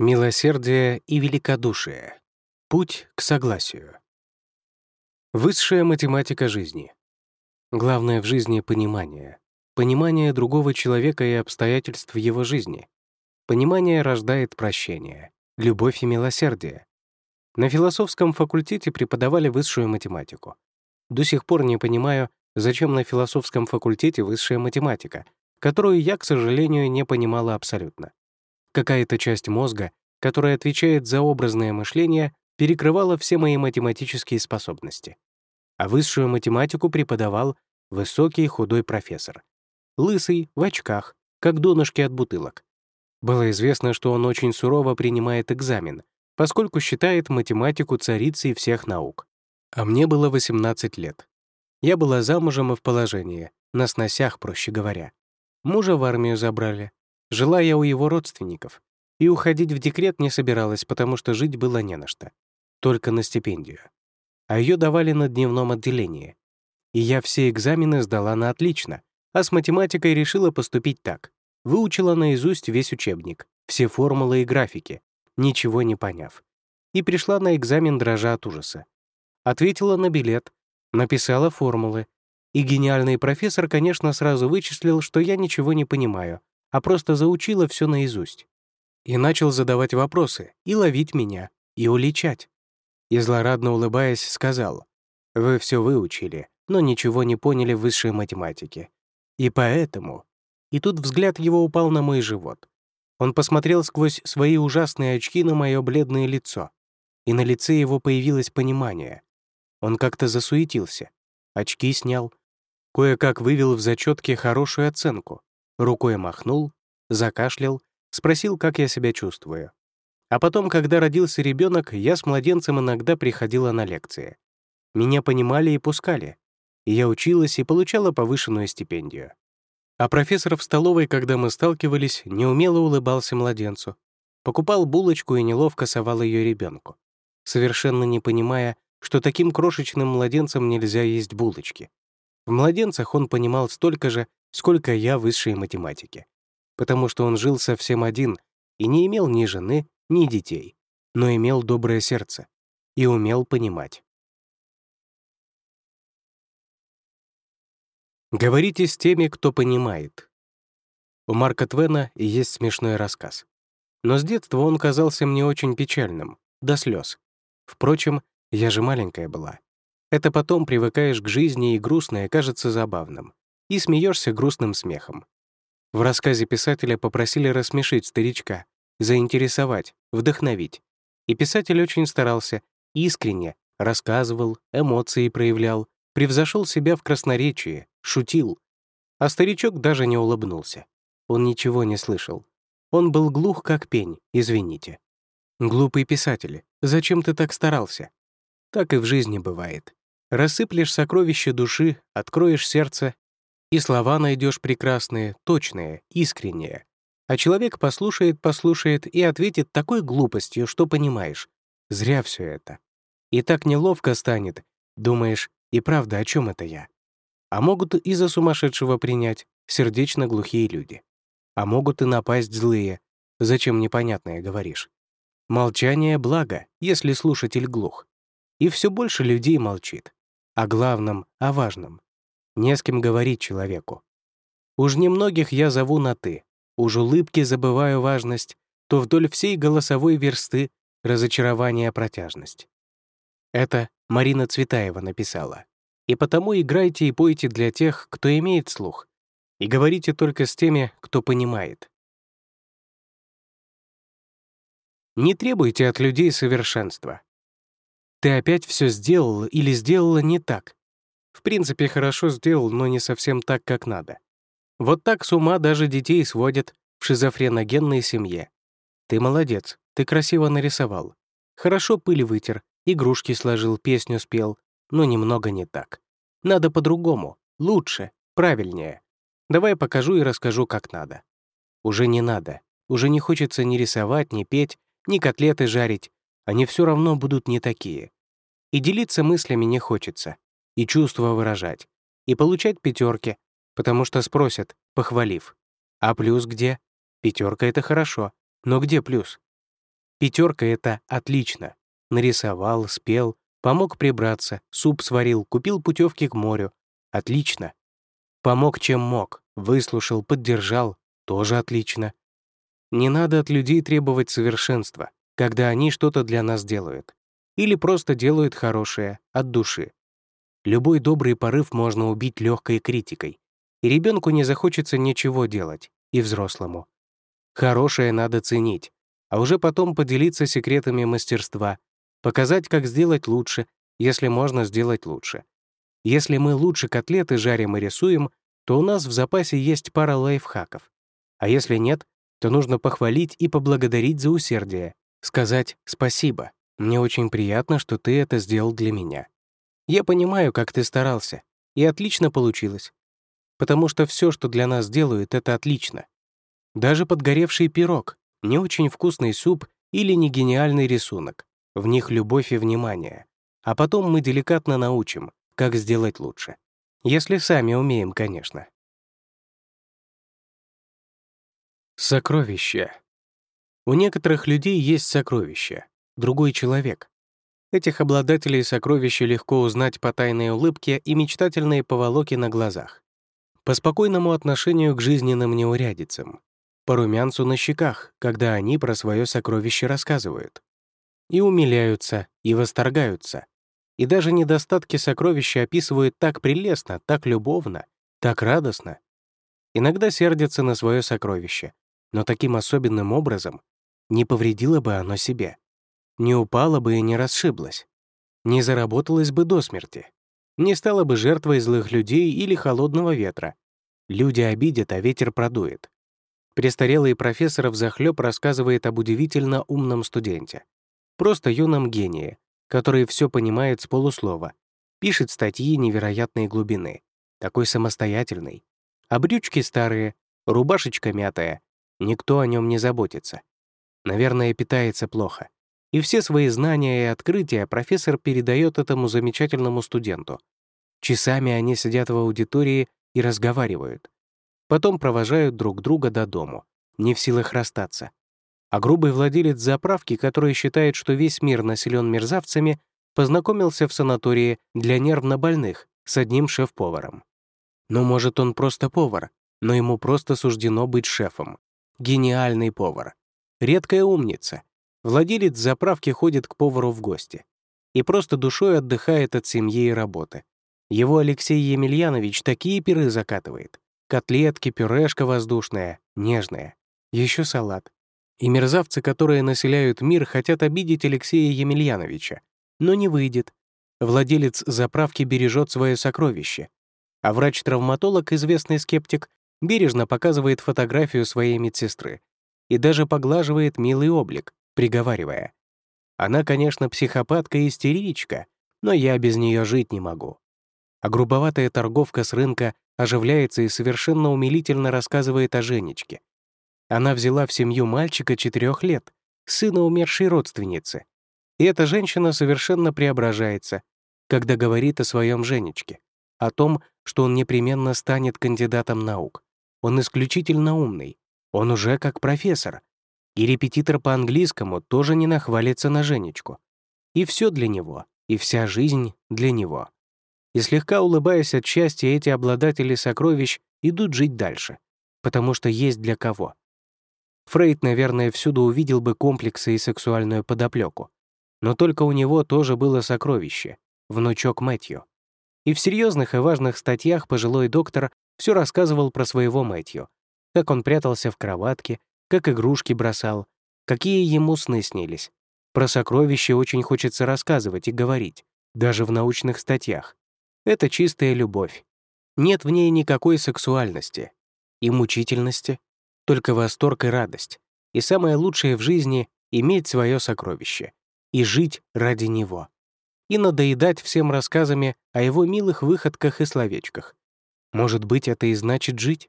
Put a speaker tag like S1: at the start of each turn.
S1: Милосердие и великодушие. Путь к согласию. Высшая математика жизни. Главное в жизни — понимание. Понимание другого человека и обстоятельств его жизни. Понимание рождает прощение, любовь и милосердие. На философском факультете преподавали высшую математику. До сих пор не понимаю, зачем на философском факультете высшая математика, которую я, к сожалению, не понимала абсолютно. Какая-то часть мозга, которая отвечает за образное мышление, перекрывала все мои математические способности. А высшую математику преподавал высокий худой профессор. Лысый, в очках, как донышки от бутылок. Было известно, что он очень сурово принимает экзамен, поскольку считает математику царицей всех наук. А мне было 18 лет. Я была замужем и в положении, на сносях, проще говоря. Мужа в армию забрали, Жила я у его родственников. И уходить в декрет не собиралась, потому что жить было не на что. Только на стипендию. А ее давали на дневном отделении. И я все экзамены сдала на отлично, а с математикой решила поступить так. Выучила наизусть весь учебник, все формулы и графики, ничего не поняв. И пришла на экзамен дрожа от ужаса. Ответила на билет, написала формулы. И гениальный профессор, конечно, сразу вычислил, что я ничего не понимаю, а просто заучила все наизусть. И начал задавать вопросы, и ловить меня, и уличать. И злорадно улыбаясь, сказал, «Вы все выучили, но ничего не поняли в высшей математике. И поэтому...» И тут взгляд его упал на мой живот. Он посмотрел сквозь свои ужасные очки на мое бледное лицо. И на лице его появилось понимание. Он как-то засуетился. Очки снял. Кое-как вывел в зачетке хорошую оценку рукой махнул, закашлял, спросил, как я себя чувствую. А потом, когда родился ребенок, я с младенцем иногда приходила на лекции. Меня понимали и пускали. И я училась и получала повышенную стипендию. А профессор в столовой, когда мы сталкивались, неумело улыбался младенцу. Покупал булочку и неловко совал ее ребенку, совершенно не понимая, что таким крошечным младенцам нельзя есть булочки. В младенцах он понимал столько же, сколько я высшей математики. Потому что он жил совсем один и не имел ни жены, ни детей, но имел доброе сердце и умел понимать. Говорите с теми, кто понимает. У Марка Твена есть смешной рассказ. Но с детства он казался мне очень печальным, до слез. Впрочем, я же маленькая была. Это потом привыкаешь к жизни, и грустное кажется забавным и смеешься грустным смехом. В рассказе писателя попросили рассмешить старичка, заинтересовать, вдохновить. И писатель очень старался, искренне, рассказывал, эмоции проявлял, превзошел себя в красноречии, шутил. А старичок даже не улыбнулся. Он ничего не слышал. Он был глух, как пень, извините. Глупый писатель, зачем ты так старался? Так и в жизни бывает. Рассыплешь сокровища души, откроешь сердце, и слова найдешь прекрасные, точные, искренние. А человек послушает, послушает и ответит такой глупостью, что понимаешь. Зря все это. И так неловко станет. Думаешь, и правда, о чем это я? А могут и за сумасшедшего принять сердечно глухие люди. А могут и напасть злые. Зачем непонятное говоришь? Молчание — благо, если слушатель глух. И все больше людей молчит. О главном, о важном. Не с кем говорить человеку. Уж немногих я зову на «ты», уж улыбки забываю важность, то вдоль всей голосовой версты разочарование протяжность. Это Марина Цветаева написала. И потому играйте и пойте для тех, кто имеет слух, и говорите только с теми, кто понимает. Не требуйте от людей совершенства. Ты опять все сделал или сделала не так, в принципе, хорошо сделал, но не совсем так, как надо. Вот так с ума даже детей сводят в шизофреногенной семье. Ты молодец, ты красиво нарисовал. Хорошо пыль вытер, игрушки сложил, песню спел, но немного не так. Надо по-другому, лучше, правильнее. Давай покажу и расскажу, как надо. Уже не надо. Уже не хочется ни рисовать, ни петь, ни котлеты жарить. Они все равно будут не такие. И делиться мыслями не хочется и чувства выражать, и получать пятерки, потому что спросят, похвалив. А плюс где? Пятерка — это хорошо, но где плюс? Пятерка — это отлично. Нарисовал, спел, помог прибраться, суп сварил, купил путевки к морю. Отлично. Помог, чем мог, выслушал, поддержал. Тоже отлично. Не надо от людей требовать совершенства, когда они что-то для нас делают. Или просто делают хорошее, от души. Любой добрый порыв можно убить легкой критикой. И ребенку не захочется ничего делать, и взрослому. Хорошее надо ценить, а уже потом поделиться секретами мастерства, показать, как сделать лучше, если можно сделать лучше. Если мы лучше котлеты жарим и рисуем, то у нас в запасе есть пара лайфхаков. А если нет, то нужно похвалить и поблагодарить за усердие, сказать «спасибо, мне очень приятно, что ты это сделал для меня». Я понимаю, как ты старался, и отлично получилось. Потому что все, что для нас делают, это отлично. Даже подгоревший пирог, не очень вкусный суп или не гениальный рисунок. В них любовь и внимание. А потом мы деликатно научим, как сделать лучше. Если сами умеем, конечно. Сокровища. У некоторых людей есть сокровища, другой человек. Этих обладателей сокровища легко узнать по тайной улыбке и мечтательные поволоки на глазах, по спокойному отношению к жизненным неурядицам, по румянцу на щеках, когда они про свое сокровище рассказывают. И умиляются, и восторгаются. И даже недостатки сокровища описывают так прелестно, так любовно, так радостно. Иногда сердятся на свое сокровище, но таким особенным образом не повредило бы оно себе, не упало бы и не расшиблось, не заработалось бы до смерти, не стало бы жертвой злых людей или холодного ветра. Люди обидят, а ветер продует. Престарелый профессор взахлёб рассказывает об удивительно умном студенте. Просто юном гении, который все понимает с полуслова, пишет статьи невероятной глубины, такой самостоятельный. А брючки старые, рубашечка мятая, никто о нем не заботится. Наверное, питается плохо. И все свои знания и открытия профессор передает этому замечательному студенту. Часами они сидят в аудитории и разговаривают. Потом провожают друг друга до дому, не в силах расстаться. А грубый владелец заправки, который считает, что весь мир населен мерзавцами, познакомился в санатории для нервнобольных с одним шеф-поваром. Но может он просто повар, но ему просто суждено быть шефом. Гениальный повар. Редкая умница. Владелец заправки ходит к повару в гости и просто душой отдыхает от семьи и работы. Его Алексей Емельянович такие пиры закатывает, Котлетки, пюрешка воздушная, нежная. Еще салат. И мерзавцы, которые населяют мир, хотят обидеть Алексея Емельяновича. Но не выйдет. Владелец заправки бережет свое сокровище. А врач-травматолог, известный скептик, бережно показывает фотографию своей медсестры и даже поглаживает милый облик, приговаривая. Она, конечно, психопатка и истеричка, но я без нее жить не могу. А грубоватая торговка с рынка оживляется и совершенно умилительно рассказывает о Женечке. Она взяла в семью мальчика четырех лет, сына умершей родственницы. И эта женщина совершенно преображается, когда говорит о своем Женечке, о том, что он непременно станет кандидатом наук. Он исключительно умный, он уже как профессор. И репетитор по английскому тоже не нахвалится на Женечку. И все для него, и вся жизнь для него и слегка улыбаясь от счастья, эти обладатели сокровищ идут жить дальше, потому что есть для кого. Фрейд, наверное, всюду увидел бы комплексы и сексуальную подоплеку. Но только у него тоже было сокровище — внучок Мэтью. И в серьезных и важных статьях пожилой доктор все рассказывал про своего Мэтью, как он прятался в кроватке, как игрушки бросал, какие ему сны снились. Про сокровища очень хочется рассказывать и говорить, даже в научных статьях. Это чистая любовь. Нет в ней никакой сексуальности и мучительности, только восторг и радость. И самое лучшее в жизни — иметь свое сокровище и жить ради него. И надоедать всем рассказами о его милых выходках и словечках. Может быть, это и значит жить?